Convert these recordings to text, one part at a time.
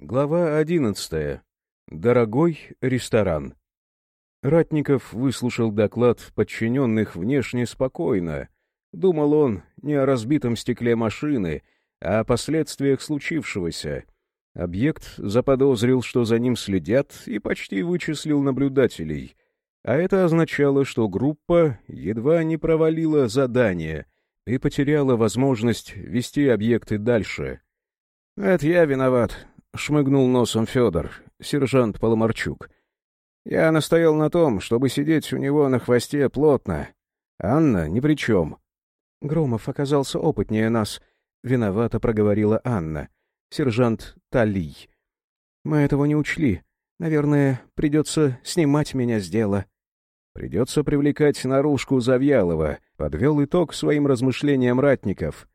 Глава одиннадцатая. Дорогой ресторан. Ратников выслушал доклад подчиненных внешне спокойно. Думал он не о разбитом стекле машины, а о последствиях случившегося. Объект заподозрил, что за ним следят, и почти вычислил наблюдателей. А это означало, что группа едва не провалила задание и потеряла возможность вести объекты дальше. «Это я виноват», — шмыгнул носом Федор, сержант Поломарчук. «Я настоял на том, чтобы сидеть у него на хвосте плотно. Анна ни при чем». Громов оказался опытнее нас, — виновато проговорила Анна. Сержант Талий. «Мы этого не учли. Наверное, придется снимать меня с дела». «Придется привлекать наружку Завьялова», — подвел итог своим размышлениям ратников.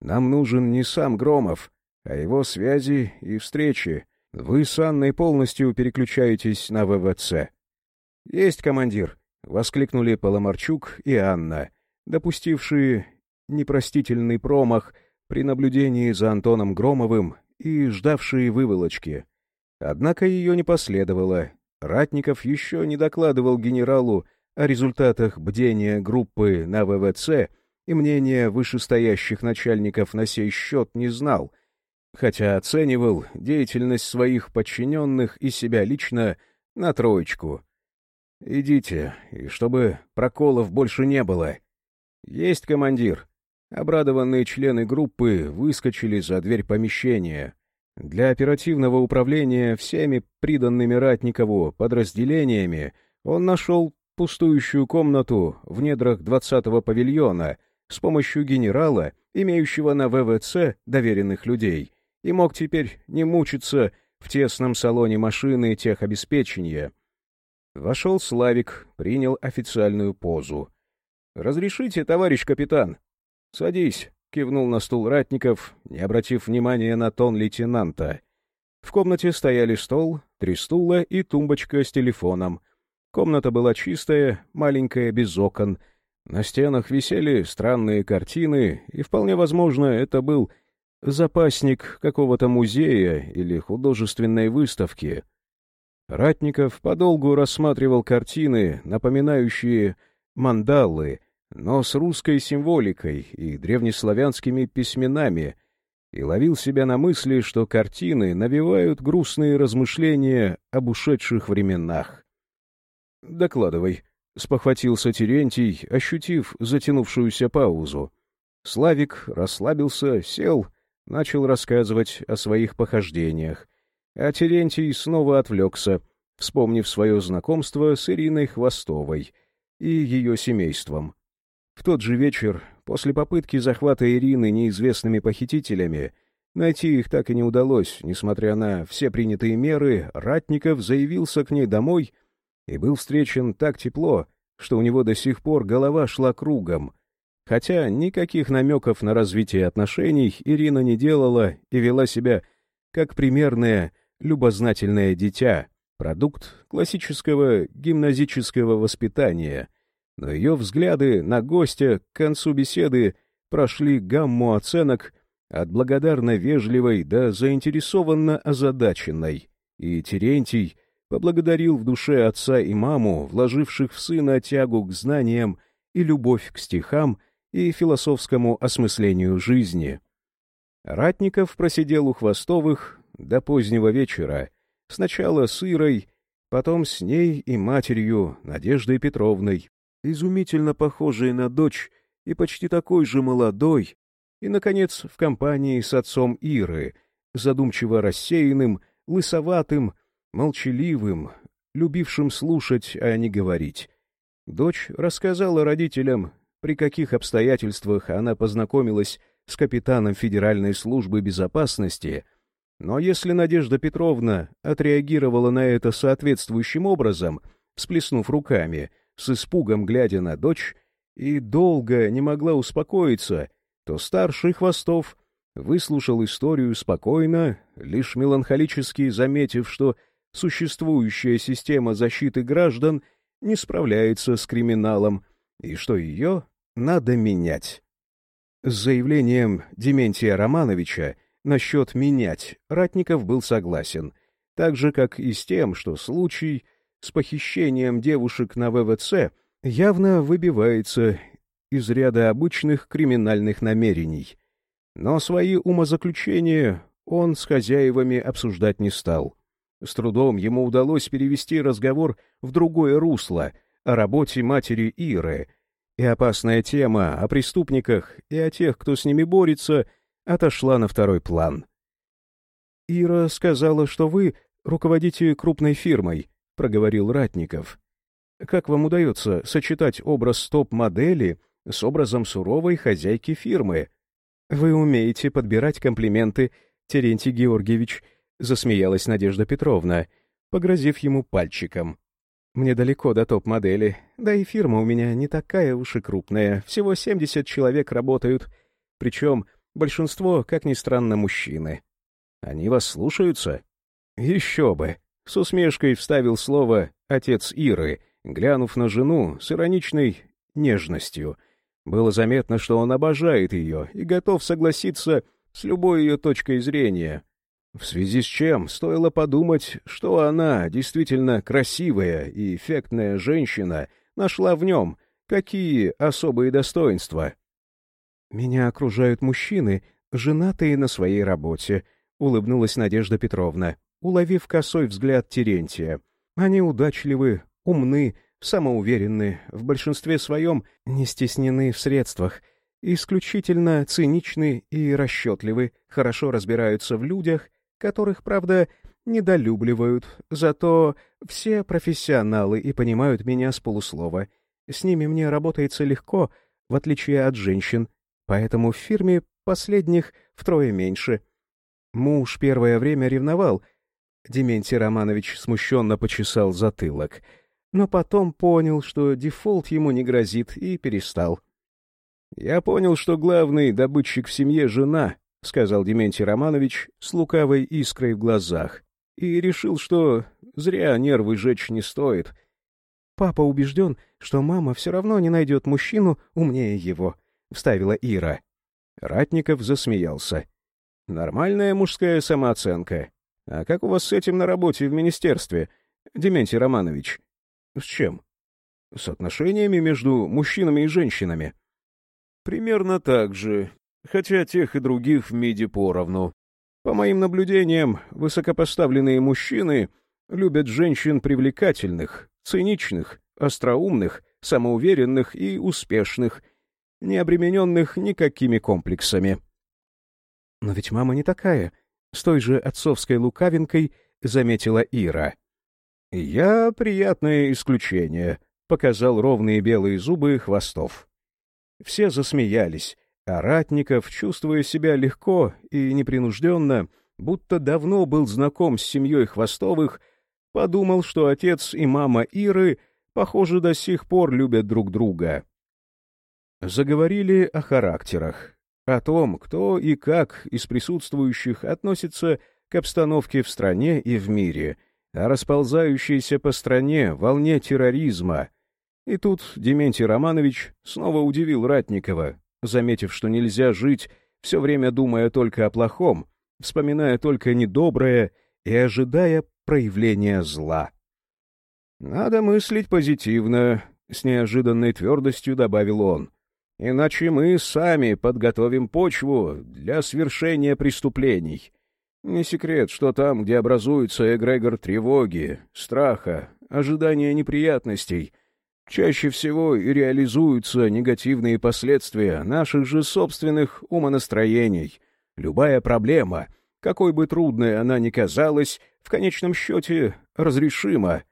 «Нам нужен не сам Громов, а его связи и встречи. Вы с Анной полностью переключаетесь на ВВЦ. «Есть, командир!» — воскликнули Поломарчук и Анна, допустившие непростительный промах при наблюдении за Антоном Громовым и ждавшие выволочки. Однако ее не последовало. Ратников еще не докладывал генералу о результатах бдения группы на ВВЦ и мнения вышестоящих начальников на сей счет не знал — хотя оценивал деятельность своих подчиненных и себя лично на троечку. «Идите, и чтобы проколов больше не было». «Есть, командир». Обрадованные члены группы выскочили за дверь помещения. Для оперативного управления всеми приданными Ратникову подразделениями он нашел пустующую комнату в недрах двадцатого павильона с помощью генерала, имеющего на ВВЦ доверенных людей — и мог теперь не мучиться в тесном салоне машины техобеспечения. Вошел Славик, принял официальную позу. «Разрешите, товарищ капитан?» «Садись», — кивнул на стул ратников, не обратив внимания на тон лейтенанта. В комнате стояли стол, три стула и тумбочка с телефоном. Комната была чистая, маленькая, без окон. На стенах висели странные картины, и вполне возможно, это был запасник какого-то музея или художественной выставки. Ратников подолгу рассматривал картины, напоминающие мандалы, но с русской символикой и древнеславянскими письменами, и ловил себя на мысли, что картины навевают грустные размышления об ушедших временах. «Докладывай», — спохватился Терентий, ощутив затянувшуюся паузу. Славик расслабился, сел — начал рассказывать о своих похождениях, а Терентий снова отвлекся, вспомнив свое знакомство с Ириной Хвостовой и ее семейством. В тот же вечер, после попытки захвата Ирины неизвестными похитителями, найти их так и не удалось, несмотря на все принятые меры, Ратников заявился к ней домой и был встречен так тепло, что у него до сих пор голова шла кругом — Хотя никаких намеков на развитие отношений Ирина не делала и вела себя как примерное, любознательное дитя, продукт классического гимназического воспитания. Но ее взгляды на гостя к концу беседы прошли гамму оценок от благодарно вежливой до заинтересованно озадаченной, и Терентий поблагодарил в душе отца и маму, вложивших в сына тягу к знаниям и любовь к стихам, и философскому осмыслению жизни. Ратников просидел у Хвостовых до позднего вечера, сначала с Ирой, потом с ней и матерью Надеждой Петровной, изумительно похожей на дочь и почти такой же молодой, и, наконец, в компании с отцом Иры, задумчиво рассеянным, лысоватым, молчаливым, любившим слушать, а не говорить. Дочь рассказала родителям при каких обстоятельствах она познакомилась с капитаном Федеральной службы безопасности, но если Надежда Петровна отреагировала на это соответствующим образом, всплеснув руками, с испугом глядя на дочь, и долго не могла успокоиться, то старший Хвостов выслушал историю спокойно, лишь меланхолически заметив, что существующая система защиты граждан не справляется с криминалом, и что ее надо менять. С заявлением Дементия Романовича насчет менять Ратников был согласен, так же, как и с тем, что случай с похищением девушек на ВВЦ явно выбивается из ряда обычных криминальных намерений. Но свои умозаключения он с хозяевами обсуждать не стал. С трудом ему удалось перевести разговор в другое русло о работе матери Иры, и опасная тема о преступниках и о тех, кто с ними борется, отошла на второй план. «Ира сказала, что вы руководите крупной фирмой», — проговорил Ратников. «Как вам удается сочетать образ топ-модели с образом суровой хозяйки фирмы?» «Вы умеете подбирать комплименты, Терентий Георгиевич», — засмеялась Надежда Петровна, погрозив ему пальчиком. «Мне далеко до топ-модели, да и фирма у меня не такая уж и крупная, всего 70 человек работают, причем большинство, как ни странно, мужчины. Они вас слушаются?» «Еще бы!» — с усмешкой вставил слово отец Иры, глянув на жену с ироничной нежностью — было заметно, что он обожает ее и готов согласиться с любой ее точкой зрения. В связи с чем стоило подумать, что она, действительно красивая и эффектная женщина, нашла в нем какие особые достоинства. «Меня окружают мужчины, женатые на своей работе», — улыбнулась Надежда Петровна, уловив косой взгляд Терентия. «Они удачливы, умны, самоуверенны, в большинстве своем не стеснены в средствах, исключительно циничны и расчетливы, хорошо разбираются в людях, которых, правда, недолюбливают, зато все профессионалы и понимают меня с полуслова. С ними мне работается легко, в отличие от женщин, поэтому в фирме последних втрое меньше. Муж первое время ревновал. Дементий Романович смущенно почесал затылок — но потом понял, что дефолт ему не грозит, и перестал. «Я понял, что главный добытчик в семье — жена», — сказал Дементий Романович с лукавой искрой в глазах, и решил, что зря нервы жечь не стоит. «Папа убежден, что мама все равно не найдет мужчину умнее его», — вставила Ира. Ратников засмеялся. «Нормальная мужская самооценка. А как у вас с этим на работе в министерстве, Дементий Романович?» С чем? С отношениями между мужчинами и женщинами. Примерно так же, хотя тех и других в МИДе поровну. По моим наблюдениям, высокопоставленные мужчины любят женщин привлекательных, циничных, остроумных, самоуверенных и успешных, не обремененных никакими комплексами. «Но ведь мама не такая», — с той же отцовской лукавинкой заметила Ира. «Я приятное исключение», — показал ровные белые зубы Хвостов. Все засмеялись, а Ратников, чувствуя себя легко и непринужденно, будто давно был знаком с семьей Хвостовых, подумал, что отец и мама Иры, похоже, до сих пор любят друг друга. Заговорили о характерах, о том, кто и как из присутствующих относится к обстановке в стране и в мире — о расползающейся по стране волне терроризма. И тут Дементий Романович снова удивил Ратникова, заметив, что нельзя жить, все время думая только о плохом, вспоминая только недоброе и ожидая проявления зла. «Надо мыслить позитивно», — с неожиданной твердостью добавил он. «Иначе мы сами подготовим почву для свершения преступлений». Не секрет, что там, где образуется эгрегор тревоги, страха, ожидания неприятностей, чаще всего и реализуются негативные последствия наших же собственных умонастроений. Любая проблема, какой бы трудной она ни казалась, в конечном счете разрешима.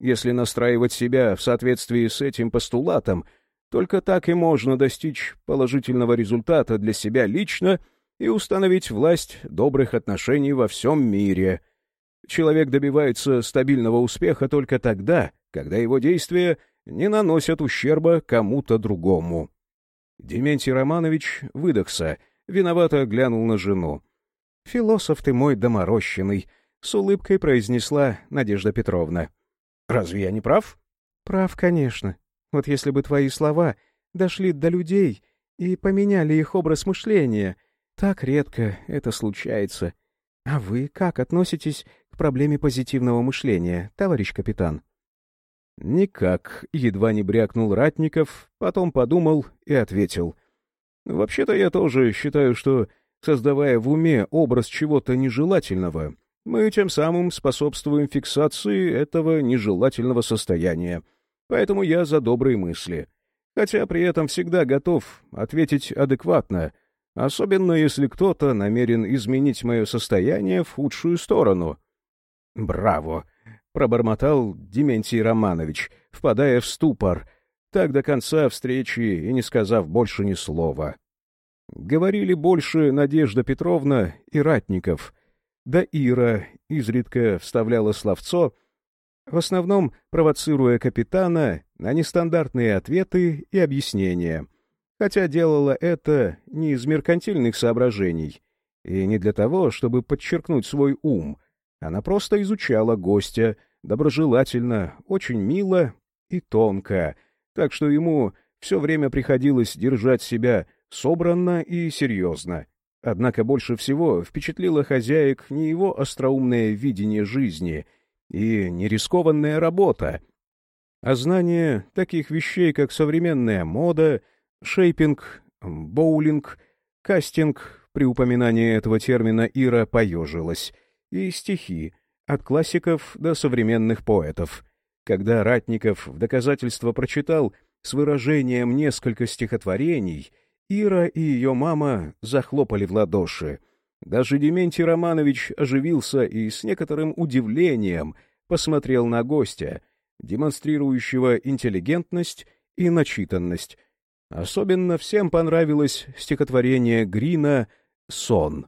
Если настраивать себя в соответствии с этим постулатом, только так и можно достичь положительного результата для себя лично — и установить власть добрых отношений во всем мире. Человек добивается стабильного успеха только тогда, когда его действия не наносят ущерба кому-то другому. Дементий Романович выдохся, виновато глянул на жену. «Философ ты мой доморощенный», — с улыбкой произнесла Надежда Петровна. «Разве я не прав?» «Прав, конечно. Вот если бы твои слова дошли до людей и поменяли их образ мышления, Так редко это случается. А вы как относитесь к проблеме позитивного мышления, товарищ капитан? Никак, едва не брякнул Ратников, потом подумал и ответил. Вообще-то я тоже считаю, что, создавая в уме образ чего-то нежелательного, мы тем самым способствуем фиксации этого нежелательного состояния. Поэтому я за добрые мысли. Хотя при этом всегда готов ответить адекватно, особенно если кто-то намерен изменить мое состояние в худшую сторону. «Браво!» — пробормотал Дементий Романович, впадая в ступор, так до конца встречи и не сказав больше ни слова. Говорили больше Надежда Петровна и Ратников, да Ира изредка вставляла словцо — в основном провоцируя капитана на нестандартные ответы и объяснения, хотя делала это не из меркантильных соображений и не для того, чтобы подчеркнуть свой ум, она просто изучала гостя доброжелательно, очень мило и тонко, так что ему все время приходилось держать себя собранно и серьезно. Однако больше всего впечатлило хозяек не его остроумное видение жизни — и нерискованная работа, а знание таких вещей, как современная мода, шейпинг, боулинг, кастинг, при упоминании этого термина Ира поежилась, и стихи, от классиков до современных поэтов. Когда Ратников в доказательство прочитал с выражением несколько стихотворений, Ира и ее мама захлопали в ладоши — даже Дементий Романович оживился и с некоторым удивлением посмотрел на гостя, демонстрирующего интеллигентность и начитанность. Особенно всем понравилось стихотворение Грина «Сон».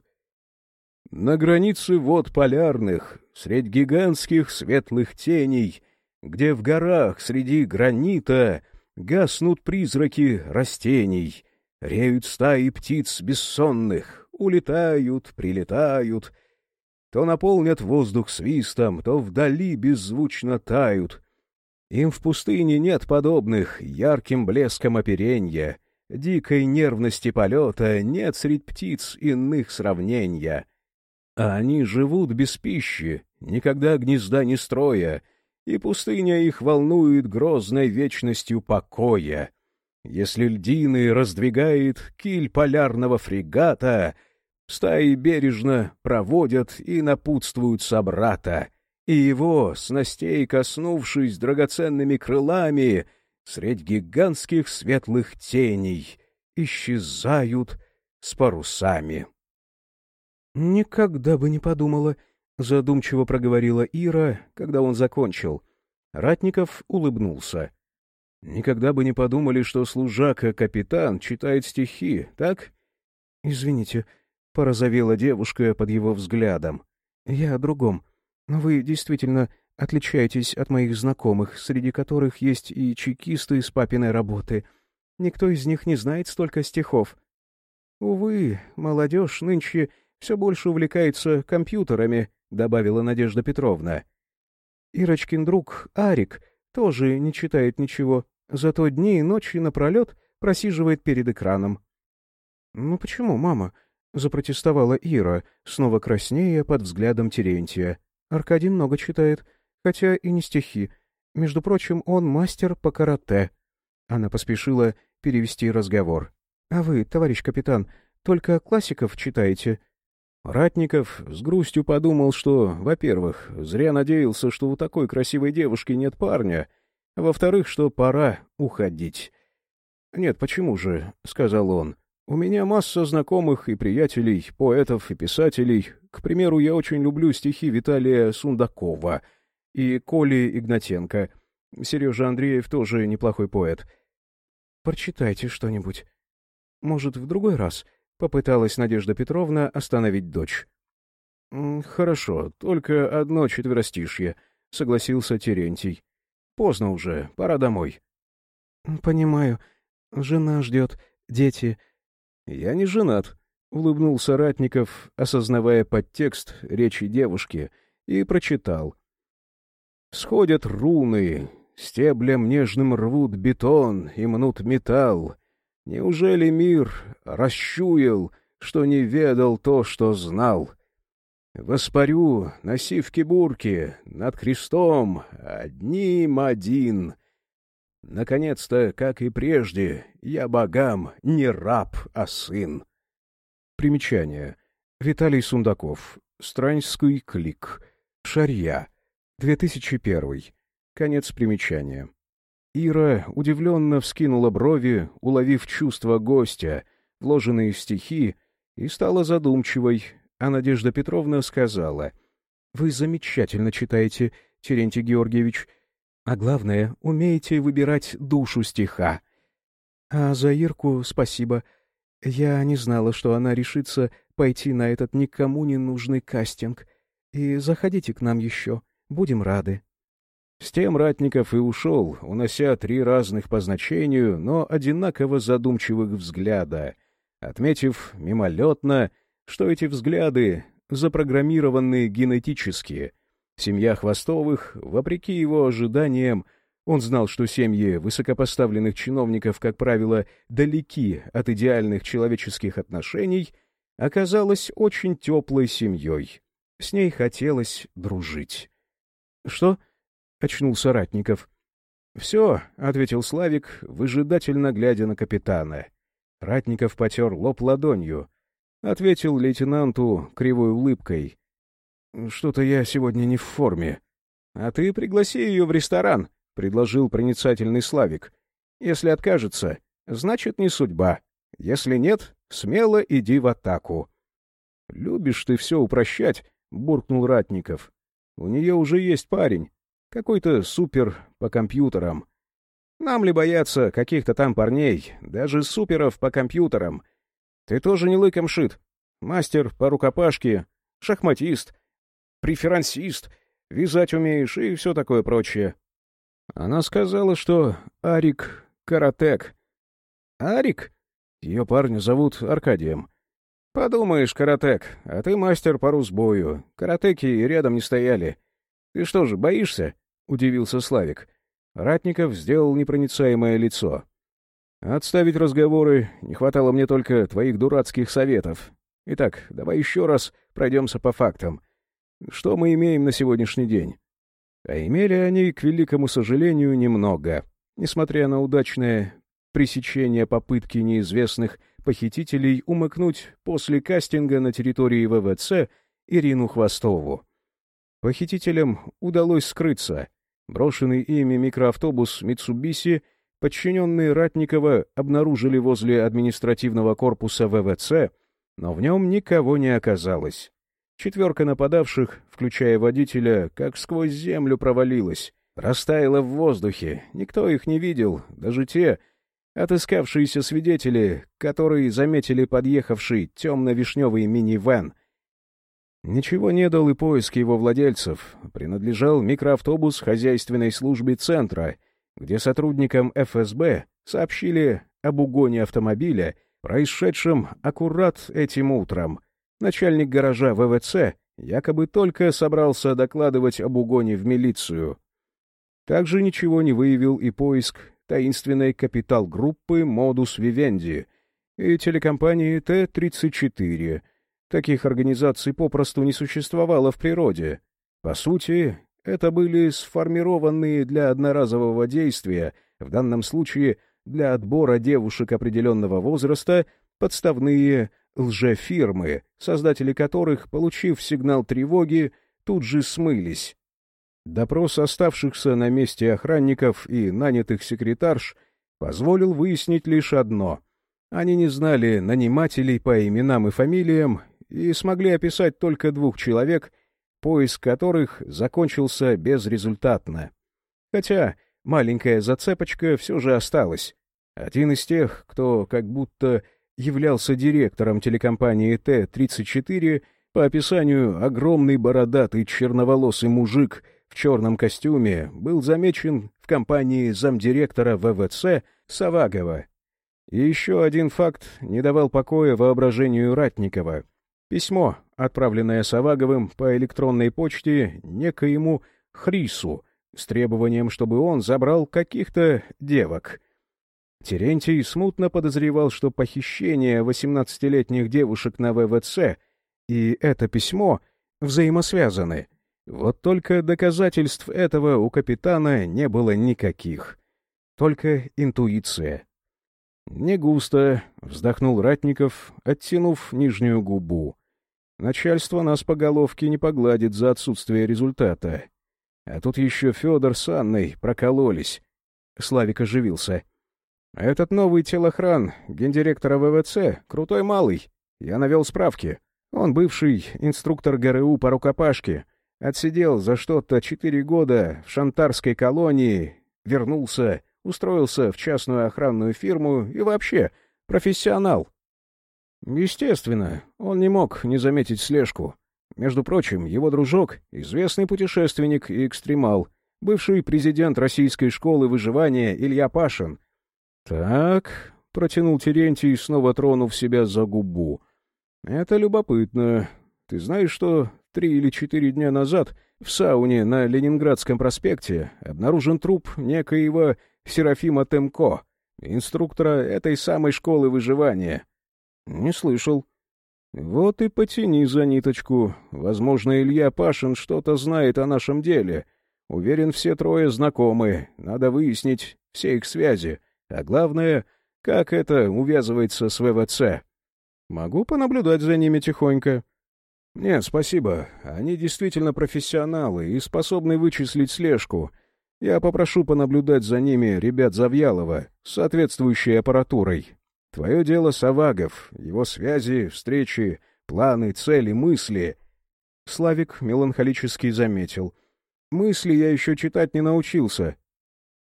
На границе вод полярных, средь гигантских светлых теней, где в горах среди гранита гаснут призраки растений, реют стаи птиц бессонных, улетают, прилетают, то наполнят воздух свистом, то вдали беззвучно тают. Им в пустыне нет подобных ярким блеском оперенья, дикой нервности полета нет средь птиц иных сравнения. А они живут без пищи, никогда гнезда не строя, и пустыня их волнует грозной вечностью покоя. Если льдины раздвигает киль полярного фрегата — Стаи бережно проводят и напутствуют собрата, и его, снастей коснувшись драгоценными крылами, средь гигантских светлых теней, исчезают с парусами. «Никогда бы не подумала», — задумчиво проговорила Ира, когда он закончил. Ратников улыбнулся. «Никогда бы не подумали, что служака-капитан читает стихи, так?» «Извините, Порозовела девушка под его взглядом. «Я о другом. Вы действительно отличаетесь от моих знакомых, среди которых есть и чекисты с папиной работы. Никто из них не знает столько стихов. Увы, молодежь нынче все больше увлекается компьютерами», — добавила Надежда Петровна. Ирочкин друг, Арик, тоже не читает ничего, зато дни и ночи напролет просиживает перед экраном. «Ну почему, мама?» — запротестовала Ира, снова краснея под взглядом Терентия. «Аркадий много читает, хотя и не стихи. Между прочим, он мастер по карате». Она поспешила перевести разговор. «А вы, товарищ капитан, только классиков читаете?» Ратников с грустью подумал, что, во-первых, зря надеялся, что у такой красивой девушки нет парня, а во-вторых, что пора уходить. «Нет, почему же?» — сказал он. У меня масса знакомых и приятелей, поэтов и писателей. К примеру, я очень люблю стихи Виталия Сундакова и Коли Игнатенко. Сережа Андреев тоже неплохой поэт. Прочитайте что-нибудь. Может, в другой раз? Попыталась Надежда Петровна остановить дочь. «Хорошо, только одно четверостишье», — согласился Терентий. «Поздно уже, пора домой». «Понимаю. Жена ждет, дети. «Я не женат», — улыбнулся Ратников, осознавая подтекст речи девушки, и прочитал. «Сходят руны, стеблем нежным рвут бетон и мнут металл. Неужели мир расчуял, что не ведал то, что знал. Воспарю на сивке бурки, над крестом, одним один. Наконец-то, как и прежде, я богам не раб, а сын. Примечание. Виталий Сундаков. Странский клик. Шарья. 2001. Конец примечания. Ира удивленно вскинула брови, уловив чувство гостя, вложенные в стихи, и стала задумчивой, а Надежда Петровна сказала, «Вы замечательно читаете, Терентий Георгиевич, а главное, умеете выбирать душу стиха. А за Ирку спасибо. Я не знала, что она решится пойти на этот никому не нужный кастинг. И заходите к нам еще, будем рады». С тем Ратников и ушел, унося три разных по значению, но одинаково задумчивых взгляда, отметив мимолетно, что эти взгляды запрограммированы генетически. Семья Хвостовых, вопреки его ожиданиям, он знал, что семьи высокопоставленных чиновников, как правило, далеки от идеальных человеческих отношений, оказалась очень теплой семьей. С ней хотелось дружить. «Что?» — очнулся Ратников. «Все», — ответил Славик, выжидательно глядя на капитана. Ратников потер лоб ладонью. Ответил лейтенанту кривой улыбкой. «Что-то я сегодня не в форме». «А ты пригласи ее в ресторан», — предложил проницательный Славик. «Если откажется, значит, не судьба. Если нет, смело иди в атаку». «Любишь ты все упрощать», — буркнул Ратников. «У нее уже есть парень. Какой-то супер по компьютерам. Нам ли бояться каких-то там парней, даже суперов по компьютерам? Ты тоже не лыком шит. Мастер по рукопашке, шахматист, преферансист, вязать умеешь и все такое прочее. Она сказала, что Арик — каратек. Арик? Ее парня зовут Аркадием. Подумаешь, каратек, а ты мастер по русбою. Каратеки рядом не стояли. «Ты что же, боишься?» — удивился Славик. Ратников сделал непроницаемое лицо. «Отставить разговоры, не хватало мне только твоих дурацких советов. Итак, давай еще раз пройдемся по фактам. Что мы имеем на сегодняшний день?» А имели они, к великому сожалению, немного. Несмотря на удачное пресечение попытки неизвестных похитителей умыкнуть после кастинга на территории ВВЦ Ирину Хвостову. Похитителям удалось скрыться. Брошенный ими микроавтобус «Митсубиси» подчиненные Ратникова обнаружили возле административного корпуса ВВЦ, но в нем никого не оказалось. Четверка нападавших, включая водителя, как сквозь землю провалилась, растаяла в воздухе, никто их не видел, даже те, отыскавшиеся свидетели, которые заметили подъехавший темно-вишневый мини-вэн — Ничего не дал и поиск его владельцев. Принадлежал микроавтобус хозяйственной службе центра, где сотрудникам ФСБ сообщили об угоне автомобиля, происшедшем аккурат этим утром. Начальник гаража ВВЦ якобы только собрался докладывать об угоне в милицию. Также ничего не выявил и поиск таинственной капитал-группы «Модус Вивенди» и телекомпании Т-34 — Таких организаций попросту не существовало в природе. По сути, это были сформированные для одноразового действия, в данном случае для отбора девушек определенного возраста, подставные лжефирмы, создатели которых, получив сигнал тревоги, тут же смылись. Допрос оставшихся на месте охранников и нанятых секретарш позволил выяснить лишь одно. Они не знали нанимателей по именам и фамилиям и смогли описать только двух человек, поиск которых закончился безрезультатно. Хотя маленькая зацепочка все же осталась. Один из тех, кто как будто являлся директором телекомпании Т-34, по описанию огромный бородатый черноволосый мужик в черном костюме, был замечен в компании замдиректора ВВЦ Савагова. И еще один факт не давал покоя воображению Ратникова — Письмо, отправленное Саваговым по электронной почте некоему Хрису с требованием, чтобы он забрал каких-то девок. Терентий смутно подозревал, что похищение 18-летних девушек на ВВЦ и это письмо взаимосвязаны. Вот только доказательств этого у капитана не было никаких. Только интуиция. «Не густо», — вздохнул Ратников, оттянув нижнюю губу. «Начальство нас по головке не погладит за отсутствие результата. А тут еще Федор с Анной прокололись». Славик оживился. «Этот новый телохран гендиректора ВВЦ — крутой малый. Я навел справки. Он бывший инструктор ГРУ по рукопашке. Отсидел за что-то четыре года в шантарской колонии, вернулся, устроился в частную охранную фирму и вообще профессионал. Естественно, он не мог не заметить слежку. Между прочим, его дружок — известный путешественник и экстремал, бывший президент Российской школы выживания Илья Пашин. «Так», — протянул Терентий, снова тронув себя за губу, — «это любопытно. Ты знаешь, что три или четыре дня назад в сауне на Ленинградском проспекте обнаружен труп некоего Серафима Темко, инструктора этой самой школы выживания. Не слышал. Вот и потяни за ниточку. Возможно, Илья Пашин что-то знает о нашем деле. Уверен, все трое знакомы. Надо выяснить все их связи. А главное, как это увязывается с ВВЦ. Могу понаблюдать за ними тихонько. Нет, спасибо. Они действительно профессионалы и способны вычислить слежку — я попрошу понаблюдать за ними ребят Завьялова с соответствующей аппаратурой. Твое дело Савагов, его связи, встречи, планы, цели, мысли. Славик меланхолически заметил. Мысли я еще читать не научился.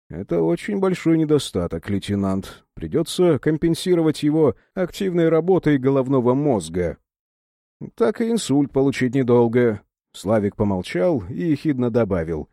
Это очень большой недостаток, лейтенант. Придется компенсировать его активной работой головного мозга. Так и инсульт получить недолго. Славик помолчал и ехидно добавил.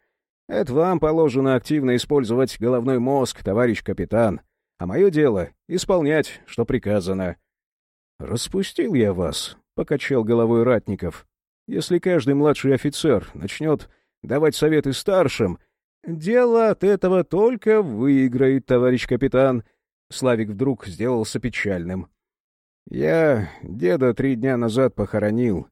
Это вам положено активно использовать головной мозг, товарищ капитан. А мое дело — исполнять, что приказано. — Распустил я вас, — покачал головой Ратников. — Если каждый младший офицер начнет давать советы старшим, дело от этого только выиграет, товарищ капитан. Славик вдруг сделался печальным. — Я деда три дня назад похоронил.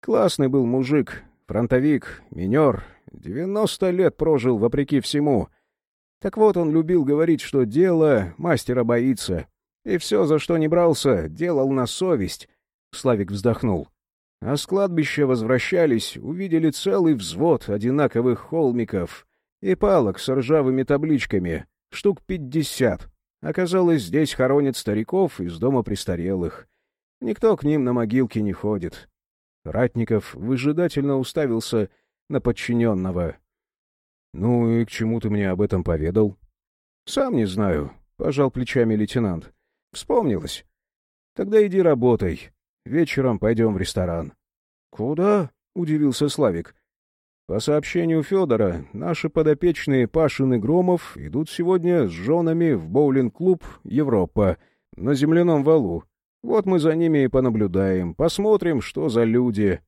Классный был мужик, фронтовик, минер, Девяносто лет прожил вопреки всему. Так вот, он любил говорить, что дело мастера боится. И все, за что не брался, делал на совесть. Славик вздохнул. А с кладбища возвращались, увидели целый взвод одинаковых холмиков и палок с ржавыми табличками, штук пятьдесят. Оказалось, здесь хоронят стариков из дома престарелых. Никто к ним на могилки не ходит. Ратников выжидательно уставился на подчиненного. «Ну и к чему ты мне об этом поведал?» «Сам не знаю», — пожал плечами лейтенант. «Вспомнилось. Тогда иди работай. Вечером пойдем в ресторан». «Куда?» — удивился Славик. «По сообщению Федора, наши подопечные Пашин и Громов идут сегодня с женами в боулинг-клуб «Европа» на земляном валу. Вот мы за ними и понаблюдаем, посмотрим, что за люди.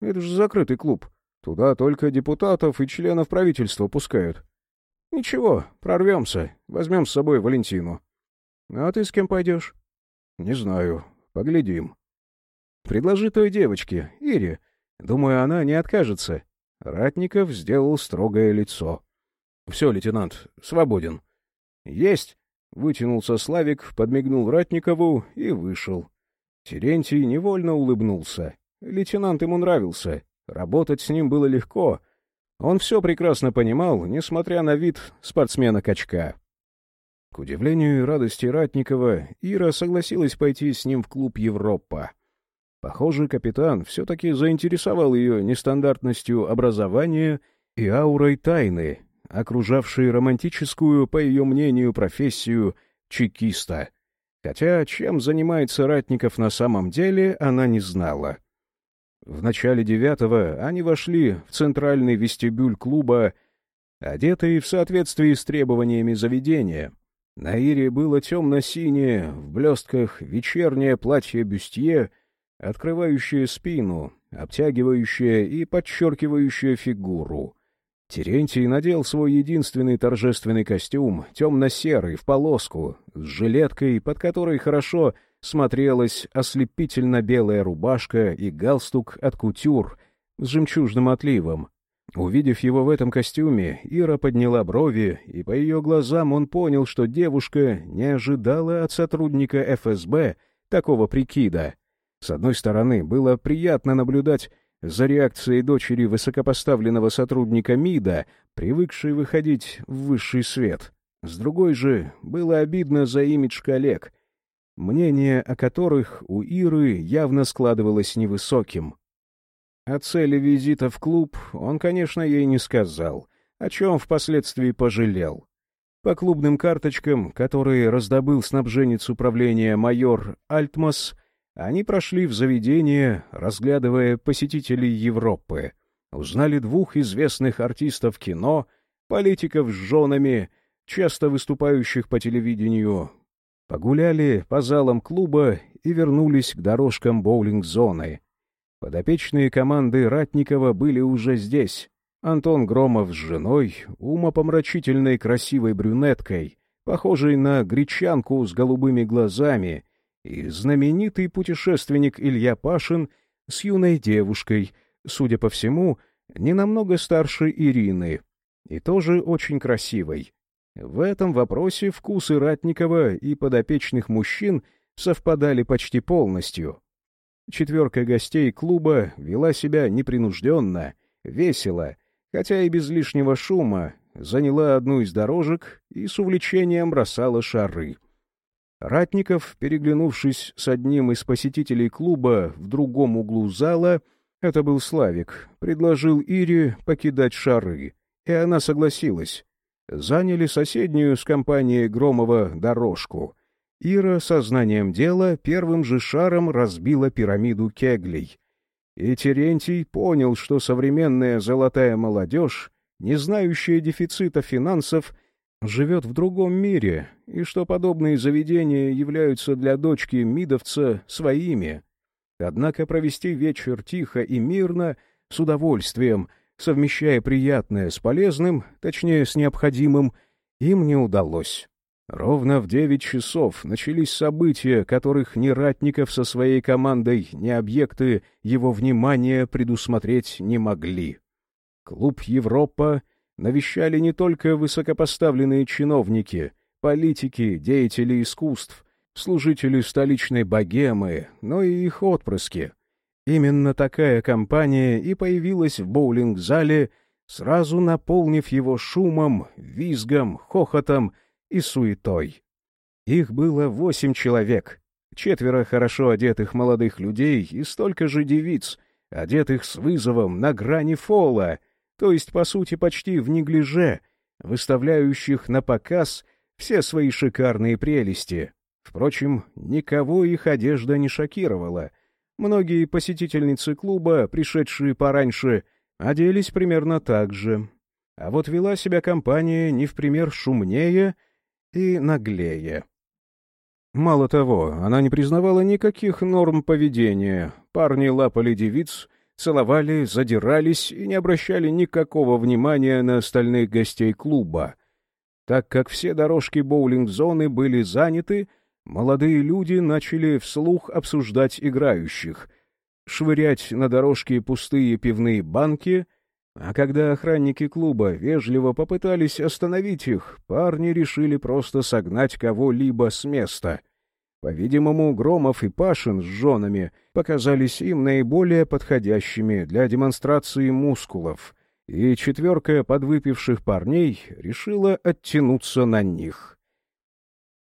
Это же закрытый клуб. Туда только депутатов и членов правительства пускают. Ничего, прорвемся. Возьмем с собой Валентину. А ты с кем пойдешь? Не знаю. Поглядим. Предложи той девочке, Ире. Думаю, она не откажется. Ратников сделал строгое лицо. Все, лейтенант, свободен. Есть. Вытянулся Славик, подмигнул Ратникову и вышел. Терентий невольно улыбнулся. Лейтенант ему нравился. Работать с ним было легко. Он все прекрасно понимал, несмотря на вид спортсмена-качка. К удивлению и радости Ратникова, Ира согласилась пойти с ним в клуб «Европа». Похоже, капитан все-таки заинтересовал ее нестандартностью образования и аурой тайны, окружавшей романтическую, по ее мнению, профессию чекиста. Хотя чем занимается Ратников на самом деле, она не знала. В начале девятого они вошли в центральный вестибюль клуба, одетые в соответствии с требованиями заведения. На Ире было темно-синее, в блестках вечернее платье-бюстье, открывающее спину, обтягивающее и подчеркивающее фигуру. Терентий надел свой единственный торжественный костюм, темно-серый, в полоску, с жилеткой, под которой хорошо смотрелась ослепительно-белая рубашка и галстук от кутюр с жемчужным отливом. Увидев его в этом костюме, Ира подняла брови, и по ее глазам он понял, что девушка не ожидала от сотрудника ФСБ такого прикида. С одной стороны, было приятно наблюдать за реакцией дочери высокопоставленного сотрудника МИДа, привыкшей выходить в высший свет. С другой же, было обидно за имидж коллег, мнение о которых у Иры явно складывалось невысоким. О цели визита в клуб он, конечно, ей не сказал, о чем впоследствии пожалел. По клубным карточкам, которые раздобыл снабженец управления майор Альтмас, они прошли в заведение, разглядывая посетителей Европы. Узнали двух известных артистов кино, политиков с женами, часто выступающих по телевидению. Погуляли по залам клуба и вернулись к дорожкам боулинг-зоны. Подопечные команды Ратникова были уже здесь. Антон Громов с женой, умопомрачительной красивой брюнеткой, похожей на гречанку с голубыми глазами — и знаменитый путешественник Илья Пашин с юной девушкой, судя по всему, не намного старше Ирины, и тоже очень красивой. В этом вопросе вкусы Ратникова и подопечных мужчин совпадали почти полностью. Четверка гостей клуба вела себя непринужденно, весело, хотя и без лишнего шума, заняла одну из дорожек и с увлечением бросала шары — Ратников, переглянувшись с одним из посетителей клуба в другом углу зала, это был Славик, предложил Ире покидать шары, и она согласилась. Заняли соседнюю с компанией Громова дорожку. Ира сознанием дела первым же шаром разбила пирамиду кеглей. И Терентий понял, что современная золотая молодежь, не знающая дефицита финансов, живет в другом мире, и что подобные заведения являются для дочки Мидовца своими. Однако провести вечер тихо и мирно, с удовольствием, совмещая приятное с полезным, точнее, с необходимым, им не удалось. Ровно в девять часов начались события, которых ни Ратников со своей командой, ни объекты его внимания предусмотреть не могли. Клуб «Европа» навещали не только высокопоставленные чиновники, политики, деятели искусств, служители столичной богемы, но и их отпрыски. Именно такая компания и появилась в боулинг-зале, сразу наполнив его шумом, визгом, хохотом и суетой. Их было восемь человек, четверо хорошо одетых молодых людей и столько же девиц, одетых с вызовом на грани фола — то есть, по сути, почти в неглиже, выставляющих на показ все свои шикарные прелести. Впрочем, никого их одежда не шокировала. Многие посетительницы клуба, пришедшие пораньше, оделись примерно так же. А вот вела себя компания не в пример шумнее и наглее. Мало того, она не признавала никаких норм поведения. Парни лапали девиц, целовали, задирались и не обращали никакого внимания на остальных гостей клуба. Так как все дорожки боулинг-зоны были заняты, молодые люди начали вслух обсуждать играющих, швырять на дорожке пустые пивные банки, а когда охранники клуба вежливо попытались остановить их, парни решили просто согнать кого-либо с места — по-видимому, Громов и Пашин с женами показались им наиболее подходящими для демонстрации мускулов, и четверка подвыпивших парней решила оттянуться на них.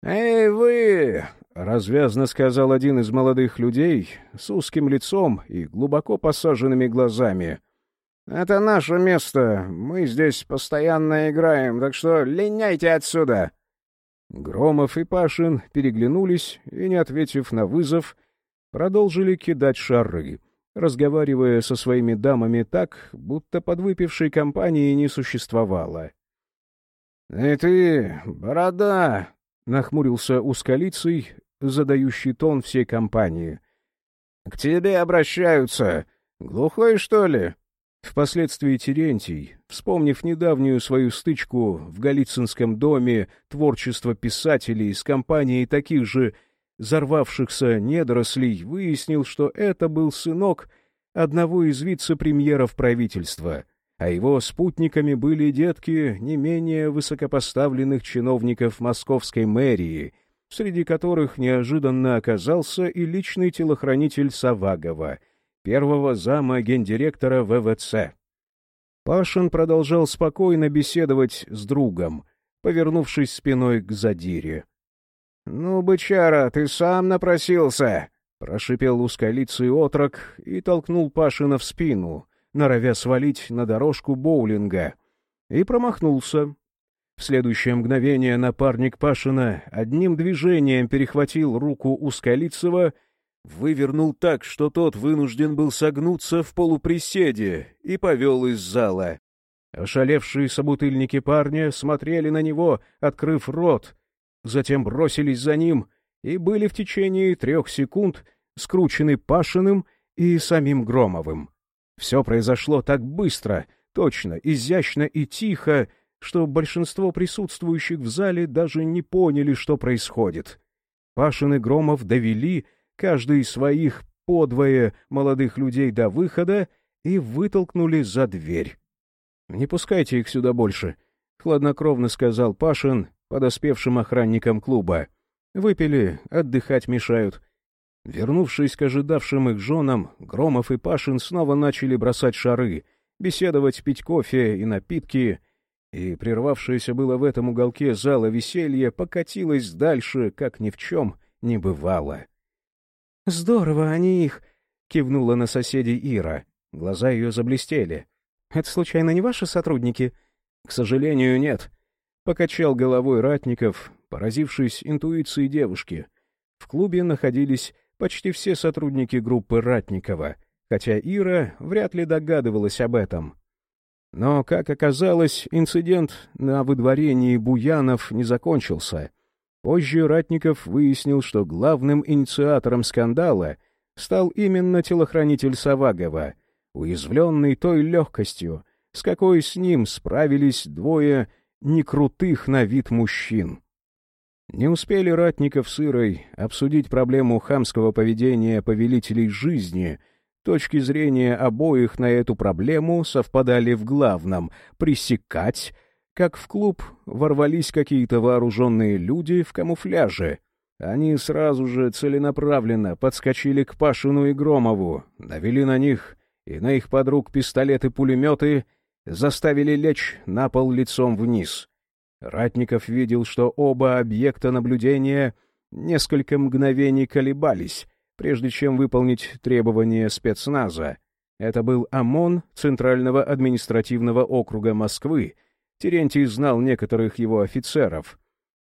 «Эй, вы!» — развязно сказал один из молодых людей с узким лицом и глубоко посаженными глазами. «Это наше место. Мы здесь постоянно играем, так что линяйте отсюда!» Громов и Пашин переглянулись и, не ответив на вызов, продолжили кидать шары, разговаривая со своими дамами так, будто подвыпившей компании не существовало. — И ты, борода! — нахмурился узколицый, задающий тон всей компании. — К тебе обращаются. Глухой, что ли? Впоследствии Терентий, вспомнив недавнюю свою стычку в Голицынском доме творчества писателей с компанией таких же взорвавшихся недорослей, выяснил, что это был сынок одного из вице-премьеров правительства, а его спутниками были детки не менее высокопоставленных чиновников московской мэрии, среди которых неожиданно оказался и личный телохранитель Савагова, первого зама гендиректора ВВЦ. Пашин продолжал спокойно беседовать с другом, повернувшись спиной к задире. — Ну, бычара, ты сам напросился! — прошипел узколицый отрок и толкнул Пашина в спину, норовя свалить на дорожку боулинга, и промахнулся. В следующее мгновение напарник Пашина одним движением перехватил руку Узколицева вывернул так, что тот вынужден был согнуться в полуприседе и повел из зала. Ошалевшие собутыльники парня смотрели на него, открыв рот, затем бросились за ним и были в течение трех секунд скручены Пашиным и самим Громовым. Все произошло так быстро, точно, изящно и тихо, что большинство присутствующих в зале даже не поняли, что происходит. Пашин и Громов довели каждый из своих подвое молодых людей до выхода и вытолкнули за дверь. — Не пускайте их сюда больше, — хладнокровно сказал Пашин подоспевшим охранникам клуба. — Выпили, отдыхать мешают. Вернувшись к ожидавшим их женам, Громов и Пашин снова начали бросать шары, беседовать, пить кофе и напитки, и прервавшееся было в этом уголке зала веселье покатилось дальше, как ни в чем не бывало. «Здорово они их!» — кивнула на соседей Ира. Глаза ее заблестели. «Это, случайно, не ваши сотрудники?» «К сожалению, нет», — покачал головой Ратников, поразившись интуиции девушки. В клубе находились почти все сотрудники группы Ратникова, хотя Ира вряд ли догадывалась об этом. Но, как оказалось, инцидент на выдворении Буянов не закончился — Позже Ратников выяснил, что главным инициатором скандала стал именно телохранитель Савагова, уязвленный той легкостью, с какой с ним справились двое некрутых на вид мужчин. Не успели Ратников с Ирой обсудить проблему хамского поведения повелителей жизни, точки зрения обоих на эту проблему совпадали в главном — пресекать как в клуб ворвались какие-то вооруженные люди в камуфляже. Они сразу же целенаправленно подскочили к Пашину и Громову, навели на них и на их подруг пистолеты-пулеметы, заставили лечь на пол лицом вниз. Ратников видел, что оба объекта наблюдения несколько мгновений колебались, прежде чем выполнить требования спецназа. Это был ОМОН Центрального административного округа Москвы — Терентий знал некоторых его офицеров,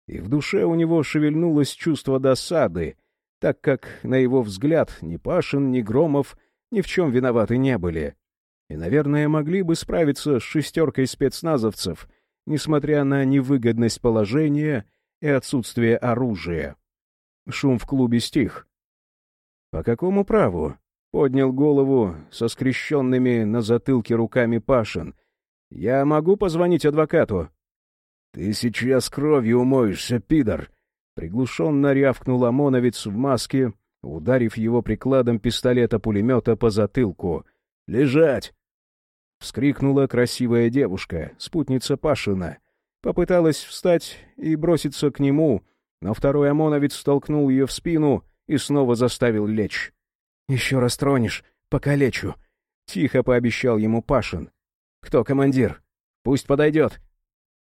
и в душе у него шевельнулось чувство досады, так как, на его взгляд, ни Пашин, ни Громов ни в чем виноваты не были. И, наверное, могли бы справиться с шестеркой спецназовцев, несмотря на невыгодность положения и отсутствие оружия. Шум в клубе стих. «По какому праву?» — поднял голову со скрещенными на затылке руками Пашин — «Я могу позвонить адвокату?» «Ты сейчас кровью умоешься, пидор!» Приглушенно рявкнул ОМОНовец в маске, ударив его прикладом пистолета-пулемета по затылку. «Лежать!» Вскрикнула красивая девушка, спутница Пашина. Попыталась встать и броситься к нему, но второй ОМОНовец столкнул ее в спину и снова заставил лечь. «Еще раз тронешь, покалечу!» — тихо пообещал ему Пашин. «Кто командир? Пусть подойдет».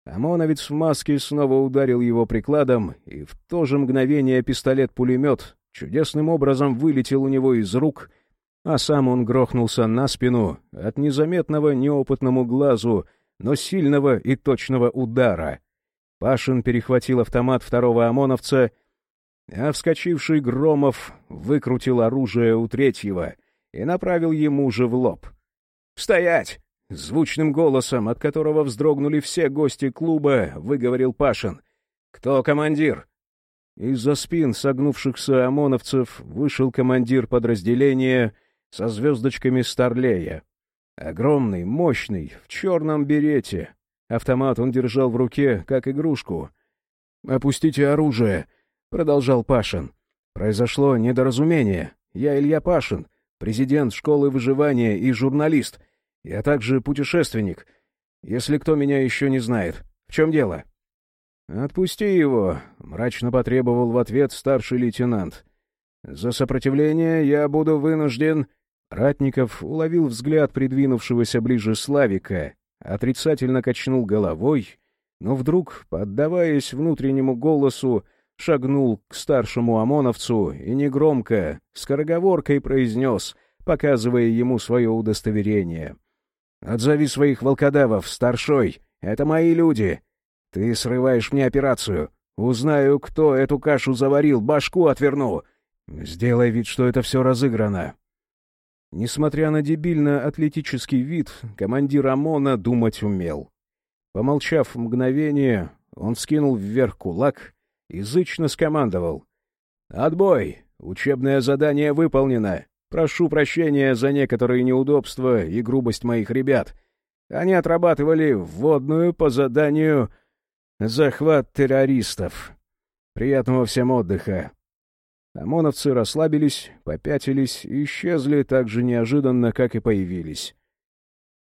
ОМОНовец в маске снова ударил его прикладом, и в то же мгновение пистолет-пулемет чудесным образом вылетел у него из рук, а сам он грохнулся на спину от незаметного неопытному глазу, но сильного и точного удара. Пашин перехватил автомат второго ОМОНовца, а вскочивший Громов выкрутил оружие у третьего и направил ему же в лоб. «Стоять! Звучным голосом, от которого вздрогнули все гости клуба, выговорил Пашин. «Кто командир?» Из-за спин согнувшихся ОМОНовцев вышел командир подразделения со звездочками Старлея. Огромный, мощный, в черном берете. Автомат он держал в руке, как игрушку. «Опустите оружие», — продолжал Пашин. «Произошло недоразумение. Я Илья Пашин, президент школы выживания и журналист. Я также путешественник. Если кто меня еще не знает. В чем дело?» «Отпусти его», — мрачно потребовал в ответ старший лейтенант. «За сопротивление я буду вынужден...» Ратников уловил взгляд придвинувшегося ближе Славика, отрицательно качнул головой, но вдруг, поддаваясь внутреннему голосу, шагнул к старшему ОМОНовцу и негромко, скороговоркой произнес, показывая ему свое удостоверение. «Отзови своих волкодавов, старшой, это мои люди. Ты срываешь мне операцию. Узнаю, кто эту кашу заварил, башку отверну. Сделай вид, что это все разыграно». Несмотря на дебильно-атлетический вид, командир ОМОНа думать умел. Помолчав мгновение, он скинул вверх кулак и зычно скомандовал. «Отбой! Учебное задание выполнено. Прошу прощения за некоторые неудобства и грубость моих ребят. Они отрабатывали вводную по заданию «Захват террористов». Приятного всем отдыха. ОМОНовцы расслабились, попятились и исчезли так же неожиданно, как и появились.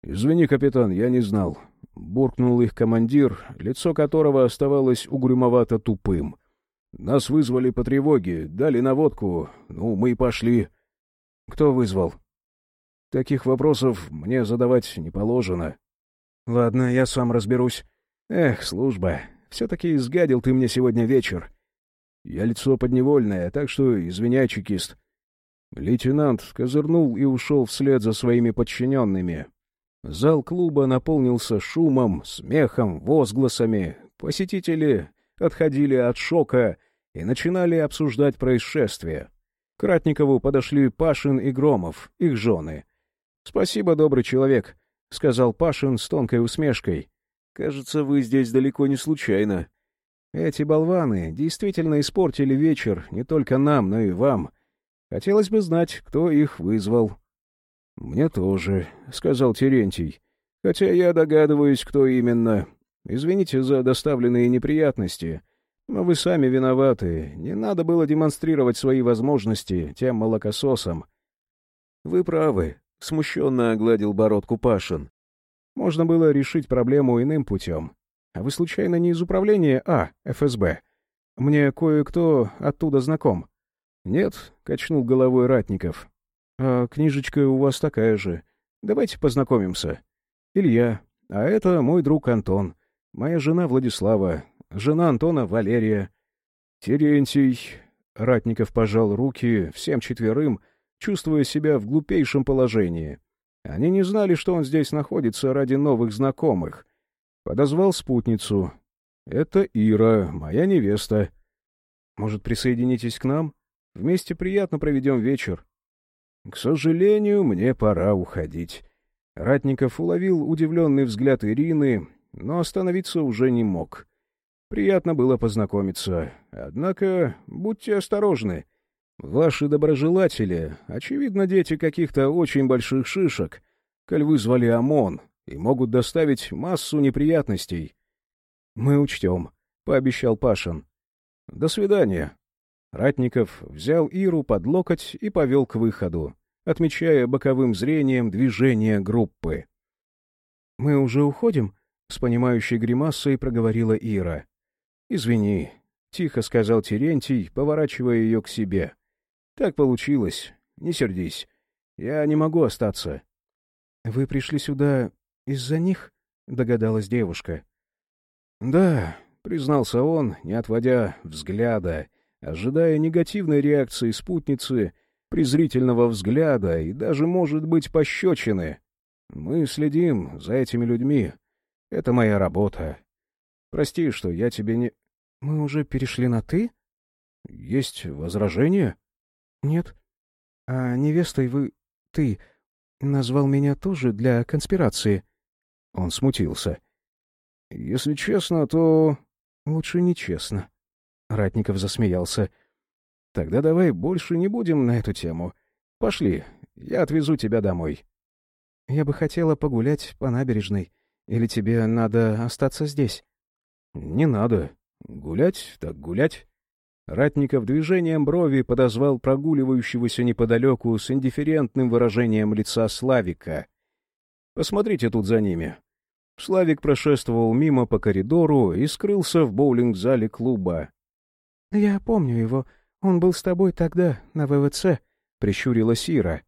«Извини, капитан, я не знал», — буркнул их командир, лицо которого оставалось угрюмовато тупым. «Нас вызвали по тревоге, дали наводку, ну, мы и пошли». «Кто вызвал?» «Таких вопросов мне задавать не положено». «Ладно, я сам разберусь». «Эх, служба, все-таки изгадил ты мне сегодня вечер». Я лицо подневольное, так что извиняй, чекист. Лейтенант козырнул и ушел вслед за своими подчиненными. Зал клуба наполнился шумом, смехом, возгласами. Посетители отходили от шока и начинали обсуждать происшествие. К Ратникову подошли Пашин и Громов, их жены. — Спасибо, добрый человек, — сказал Пашин с тонкой усмешкой. — Кажется, вы здесь далеко не случайно. Эти болваны действительно испортили вечер не только нам, но и вам. Хотелось бы знать, кто их вызвал. — Мне тоже, — сказал Терентий. — Хотя я догадываюсь, кто именно. Извините за доставленные неприятности, но вы сами виноваты. Не надо было демонстрировать свои возможности тем молокососам. — Вы правы, — смущенно огладил бородку Пашин. Можно было решить проблему иным путем. А вы случайно не из управления А, ФСБ? Мне кое-кто оттуда знаком. Нет, качнул головой Ратников. А книжечка у вас такая же. Давайте познакомимся. Илья, а это мой друг Антон. Моя жена Владислава, жена Антона Валерия. Терентий. Ратников пожал руки всем четверым, чувствуя себя в глупейшем положении. Они не знали, что он здесь находится ради новых знакомых — Подозвал спутницу. «Это Ира, моя невеста. Может, присоединитесь к нам? Вместе приятно проведем вечер». «К сожалению, мне пора уходить». Ратников уловил удивленный взгляд Ирины, но остановиться уже не мог. Приятно было познакомиться. Однако будьте осторожны. Ваши доброжелатели, очевидно, дети каких-то очень больших шишек, коль вызвали ОМОН, и могут доставить массу неприятностей. — Мы учтем, — пообещал Пашин. — До свидания. Ратников взял Иру под локоть и повел к выходу, отмечая боковым зрением движение группы. — Мы уже уходим? — с понимающей гримасой проговорила Ира. — Извини, — тихо сказал Терентий, поворачивая ее к себе. — Так получилось. Не сердись. Я не могу остаться. — Вы пришли сюда из-за них?» — догадалась девушка. «Да», — признался он, не отводя взгляда, ожидая негативной реакции спутницы, презрительного взгляда и даже, может быть, пощечины. «Мы следим за этими людьми. Это моя работа. Прости, что я тебе не...» «Мы уже перешли на «ты»?» «Есть возражения?» «Нет. А невестой вы... ты...» назвал меня тоже для конспирации. Он смутился. «Если честно, то...» «Лучше нечестно». Ратников засмеялся. «Тогда давай больше не будем на эту тему. Пошли, я отвезу тебя домой». Я бы хотела погулять по набережной. Или тебе надо остаться здесь?» «Не надо. Гулять так гулять». Ратников движением брови подозвал прогуливающегося неподалеку с индифферентным выражением лица Славика. «Посмотрите тут за ними». Славик прошествовал мимо по коридору и скрылся в боулинг-зале клуба. «Я помню его. Он был с тобой тогда, на ВВЦ», — прищурила Сира.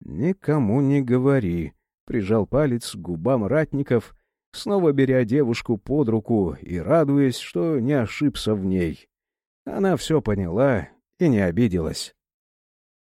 «Никому не говори», — прижал палец к губам ратников, снова беря девушку под руку и радуясь, что не ошибся в ней. Она все поняла и не обиделась.